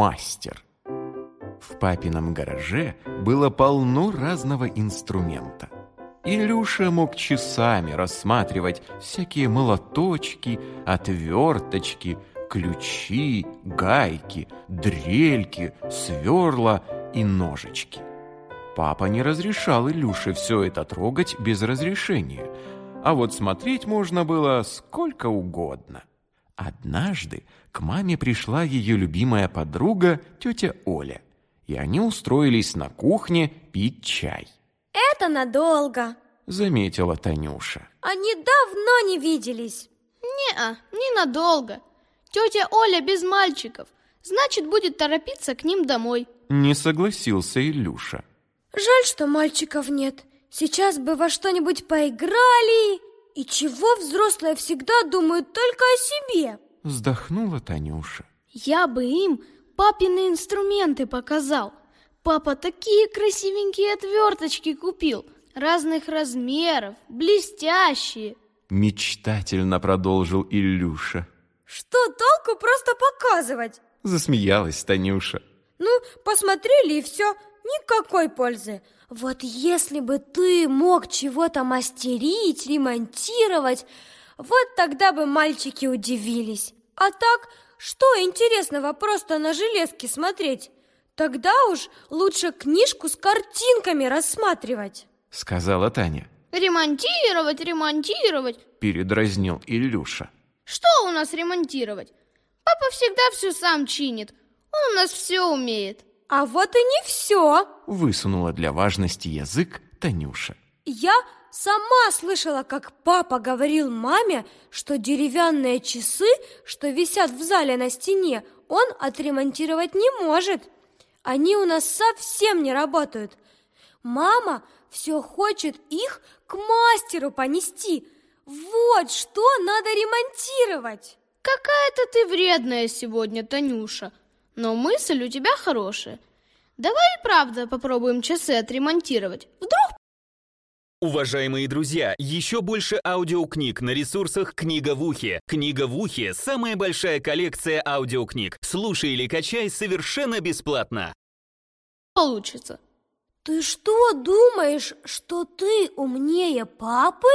Мастер. В папином гараже было полно разного инструмента. Илюша мог часами рассматривать всякие молоточки, отверточки, ключи, гайки, дрельки, сверла и ножички. Папа не разрешал Илюше все это трогать без разрешения, а вот смотреть можно было сколько угодно. Однажды к маме пришла ее любимая подруга, тетя Оля, и они устроились на кухне пить чай. «Это надолго», — заметила Танюша. «Они давно не виделись». «Не-а, ненадолго. Тетя Оля без мальчиков, значит, будет торопиться к ним домой». Не согласился Илюша. «Жаль, что мальчиков нет. Сейчас бы во что-нибудь поиграли. И чего взрослые всегда думают только о себе?» Вздохнула Танюша. «Я бы им папины инструменты показал. Папа такие красивенькие отверточки купил, разных размеров, блестящие». Мечтательно продолжил Илюша. «Что толку просто показывать?» Засмеялась Танюша. «Ну, посмотрели и все, никакой пользы. Вот если бы ты мог чего-то мастерить, ремонтировать, вот тогда бы мальчики удивились. А так, что интересного просто на железке смотреть? Тогда уж лучше книжку с картинками рассматривать. Сказала Таня. Ремонтировать, ремонтировать. Передразнил Илюша. Что у нас ремонтировать? Папа всегда все сам чинит. Он у нас все умеет. А вот и не все. Высунула для важности язык Танюша. Я сама слышала, как папа говорил маме, что деревянные часы, что висят в зале на стене, он отремонтировать не может. Они у нас совсем не работают. Мама все хочет их к мастеру понести. Вот что надо ремонтировать. Какая-то ты вредная сегодня, Танюша. Но мысль у тебя хорошая. Давай и правда попробуем часы отремонтировать. Вдруг Уважаемые друзья, еще больше аудиокниг на ресурсах «Книга в ухе». «Книга в ухе» — самая большая коллекция аудиокниг. Слушай или качай совершенно бесплатно. получится. Ты что, думаешь, что ты умнее папы?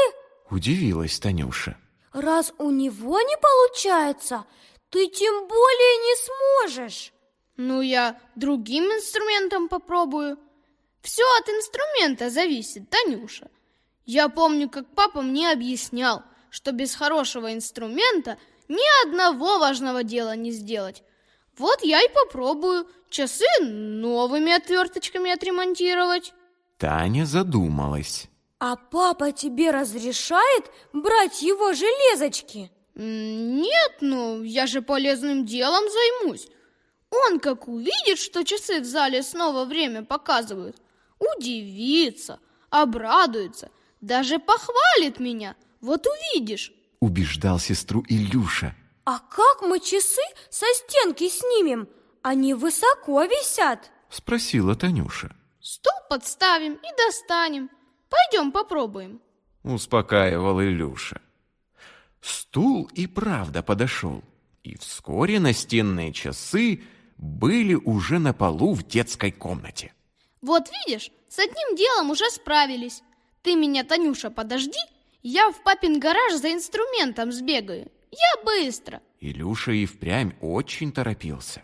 Удивилась Танюша. Раз у него не получается, ты тем более не сможешь. Ну, я другим инструментом попробую. Все от инструмента зависит, Танюша. Я помню, как папа мне объяснял, что без хорошего инструмента ни одного важного дела не сделать. Вот я и попробую часы новыми отверточками отремонтировать. Таня задумалась. А папа тебе разрешает брать его железочки? Нет, ну, я же полезным делом займусь. Он как увидит, что часы в зале снова время показывают, удивится, обрадуется, даже похвалит меня. Вот увидишь. Убеждал сестру Илюша. А как мы часы со стенки снимем? Они высоко висят. Спросила Танюша. Стул подставим и достанем. Пойдем попробуем. Успокаивал Илюша. Стул и правда подошел. И вскоре настенные часы были уже на полу в детской комнате. Вот видишь, с одним делом уже справились. Ты меня, Танюша, подожди, я в папин гараж за инструментом сбегаю. Я быстро. Илюша и впрямь очень торопился.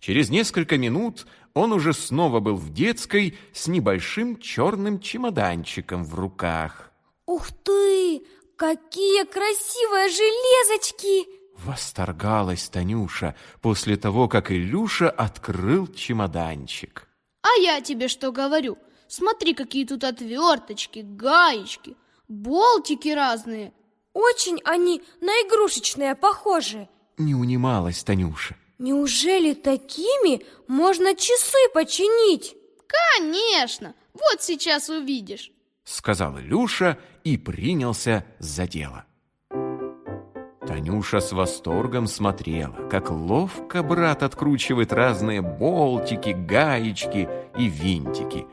Через несколько минут он уже снова был в детской с небольшим черным чемоданчиком в руках. Ух ты! Какие красивые железочки! Восторгалась Танюша после того, как Илюша открыл чемоданчик. А я тебе что говорю? Смотри, какие тут отверточки, гаечки, болтики разные. Очень они на игрушечные похожи. Не унималась Танюша. Неужели такими можно часы починить? Конечно, вот сейчас увидишь. Сказал Илюша и принялся за дело. Танюша с восторгом смотрела, как ловко брат откручивает разные болтики, гаечки и винтики.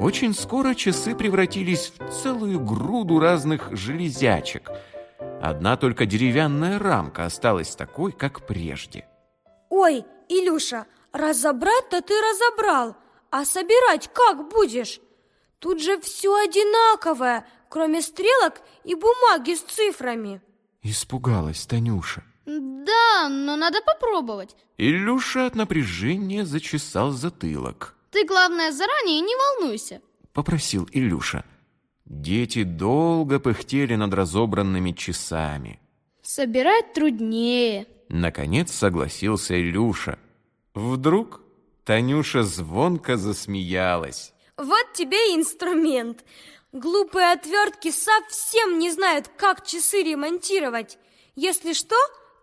Очень скоро часы превратились в целую груду разных железячек. Одна только деревянная рамка осталась такой, как прежде. Ой, Илюша, разобрать-то ты разобрал, а собирать как будешь? Тут же все одинаковое, кроме стрелок и бумаги с цифрами. Испугалась Танюша. Да, но надо попробовать. Илюша от напряжения зачесал затылок. Ты, главное, заранее не волнуйся. Попросил Илюша. Дети долго пыхтели над разобранными часами. Собирать труднее. Наконец согласился Илюша. Вдруг Танюша звонко засмеялась. Вот тебе и инструмент. Глупые отвертки совсем не знают, как часы ремонтировать. Если что,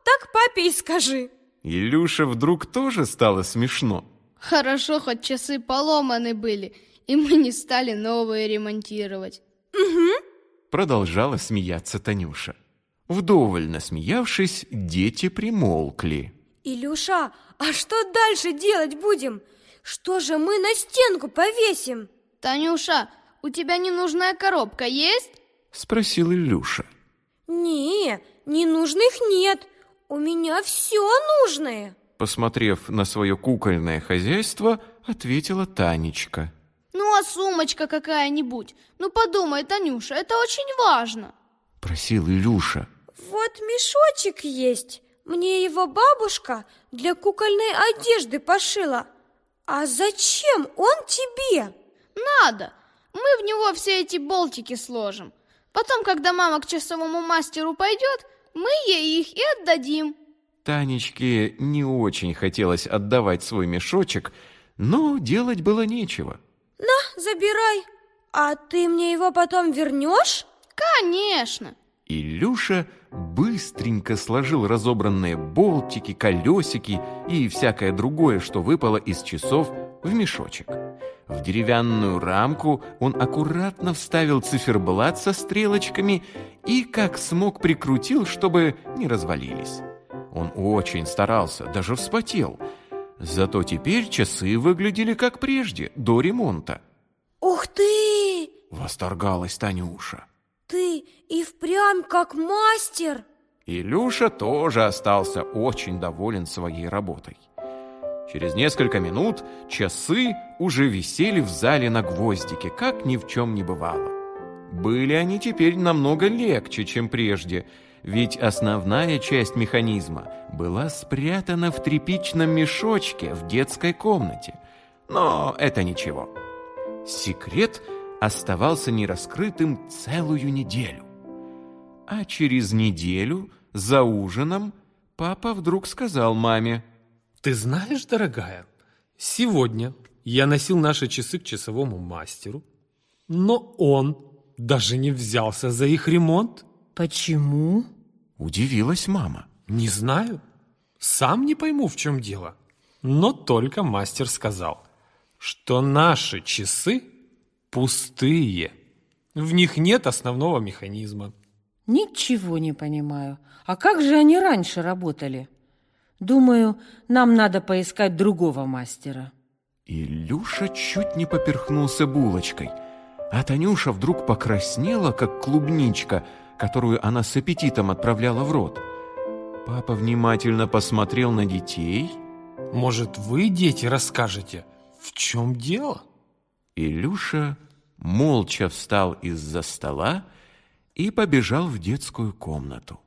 так папе и скажи. Илюша вдруг тоже стало смешно. Хорошо, хоть часы поломаны были, и мы не стали новые ремонтировать. Продолжала смеяться Танюша. Вдоволь насмеявшись, дети примолкли. Илюша, а что дальше делать будем? Что же мы на стенку повесим? Танюша, у тебя ненужная коробка есть? Спросил Илюша. Не, ненужных нет. У меня все нужное. Посмотрев на свое кукольное хозяйство, ответила Танечка. Ну а сумочка какая-нибудь? Ну подумай, Танюша, это очень важно. Просил Илюша. Вот мешочек есть. Мне его бабушка для кукольной одежды пошила. А зачем он тебе? Надо. Мы в него все эти болтики сложим. Потом, когда мама к часовому мастеру пойдет, мы ей их и отдадим. Танечке не очень хотелось отдавать свой мешочек, но делать было нечего. На, забирай. А ты мне его потом вернешь? Конечно. Илюша быстренько сложил разобранные болтики, колесики и всякое другое, что выпало из часов, в мешочек. В деревянную рамку он аккуратно вставил циферблат со стрелочками и как смог прикрутил, чтобы не развалились. Он очень старался, даже вспотел. Зато теперь часы выглядели как прежде, до ремонта. Ух ты! Восторгалась Танюша. Ты и впрямь как мастер. Илюша тоже остался очень доволен своей работой. Через несколько минут часы уже висели в зале на гвоздике, как ни в чем не бывало. Были они теперь намного легче, чем прежде, ведь основная часть механизма была спрятана в тряпичном мешочке в детской комнате. Но это ничего. Секрет оставался нераскрытым целую неделю. А через неделю, за ужином, папа вдруг сказал маме – ты знаешь, дорогая, сегодня я носил наши часы к часовому мастеру, но он даже не взялся за их ремонт. Почему? Удивилась мама. Не знаю. Сам не пойму, в чем дело. Но только мастер сказал, что наши часы пустые. В них нет основного механизма. Ничего не понимаю. А как же они раньше работали? Думаю, нам надо поискать другого мастера. Илюша чуть не поперхнулся булочкой, а Танюша вдруг покраснела, как клубничка, которую она с аппетитом отправляла в рот. Папа внимательно посмотрел на детей. Может, вы, дети, расскажете, в чем дело? Илюша молча встал из-за стола и побежал в детскую комнату.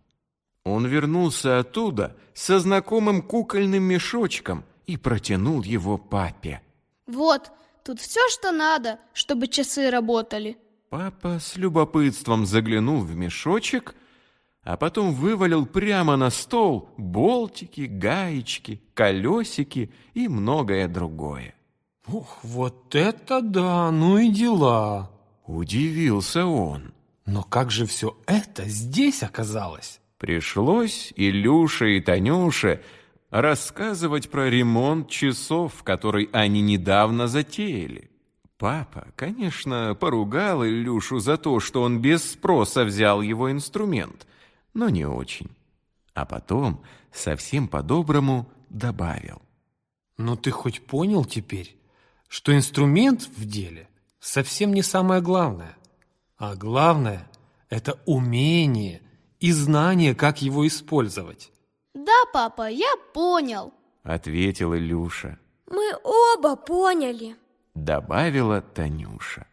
Он вернулся оттуда со знакомым кукольным мешочком и протянул его папе. Вот, тут все, что надо, чтобы часы работали. Папа с любопытством заглянул в мешочек, а потом вывалил прямо на стол болтики, гаечки, колесики и многое другое. Ух, вот это да, ну и дела. Удивился он. Но как же все это здесь оказалось? Пришлось Илюше и Танюше рассказывать про ремонт часов, который они недавно затеяли. Папа, конечно, поругал Илюшу за то, что он без спроса взял его инструмент, но не очень. А потом, совсем по-доброму, добавил. «Ну ты хоть понял теперь, что инструмент в деле совсем не самое главное, а главное — это умение и знание, как его использовать. Да, папа, я понял. ответил Илюша. Мы оба поняли. Добавила Танюша.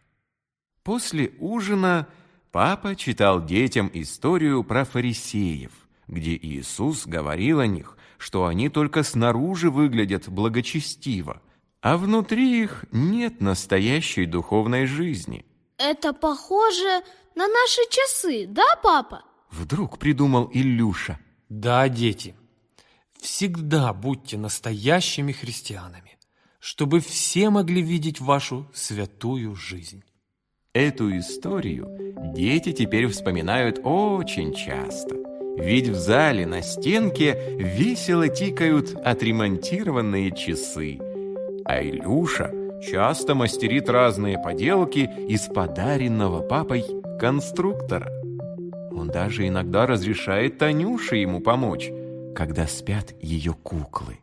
После ужина папа читал детям историю про фарисеев, где Иисус говорил о них, что они только снаружи выглядят благочестиво, а внутри их нет настоящей духовной жизни. Это похоже на наши часы, да, папа? Вдруг придумал Илюша. Да, дети, всегда будьте настоящими христианами, чтобы все могли видеть вашу святую жизнь. Эту историю дети теперь вспоминают очень часто. Ведь в зале на стенке весело тикают отремонтированные часы. А Илюша часто мастерит разные поделки из подаренного папой конструктора. Он даже иногда разрешает Танюше ему помочь, когда спят ее куклы.